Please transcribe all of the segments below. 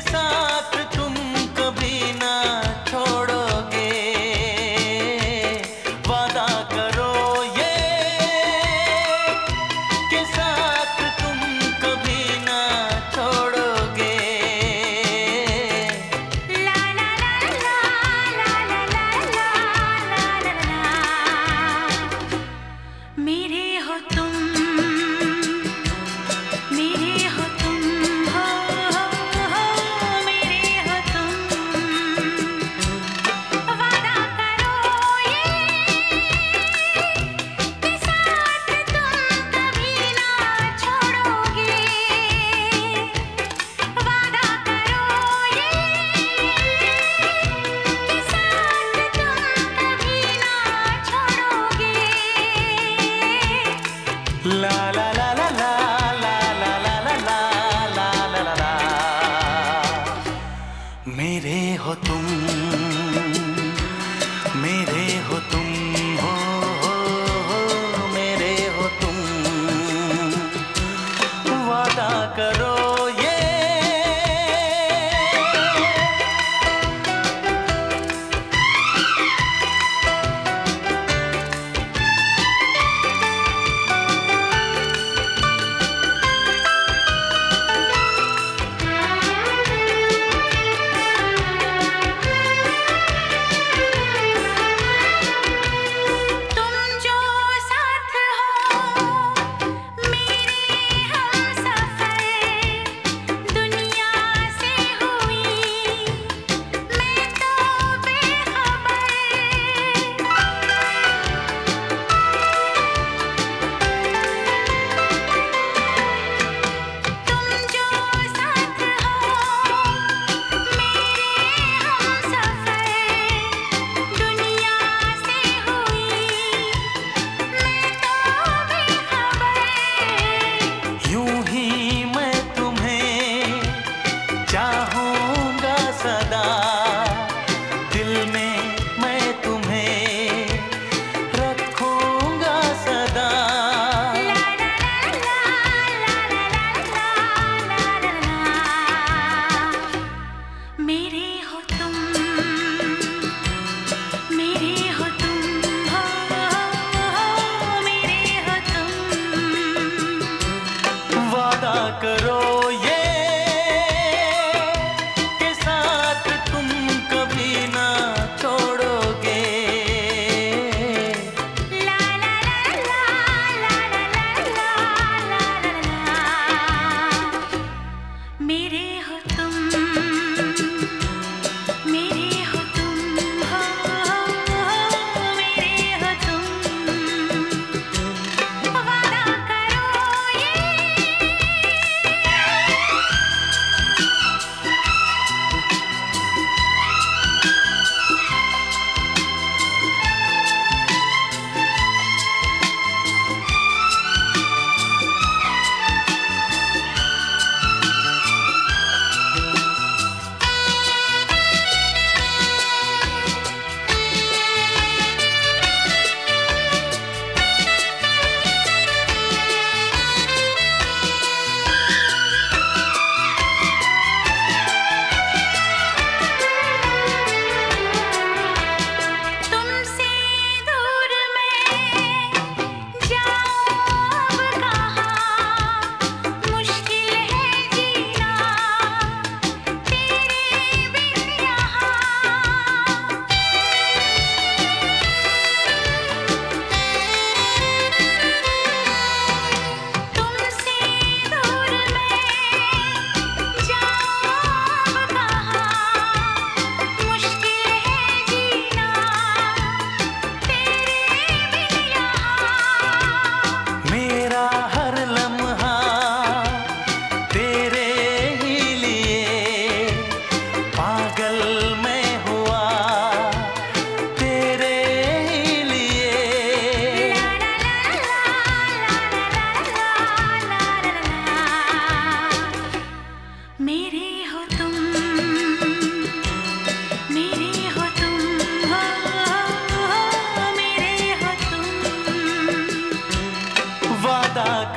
ऐसा मेरे हो तुम।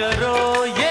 करो ये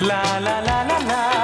La la la la la.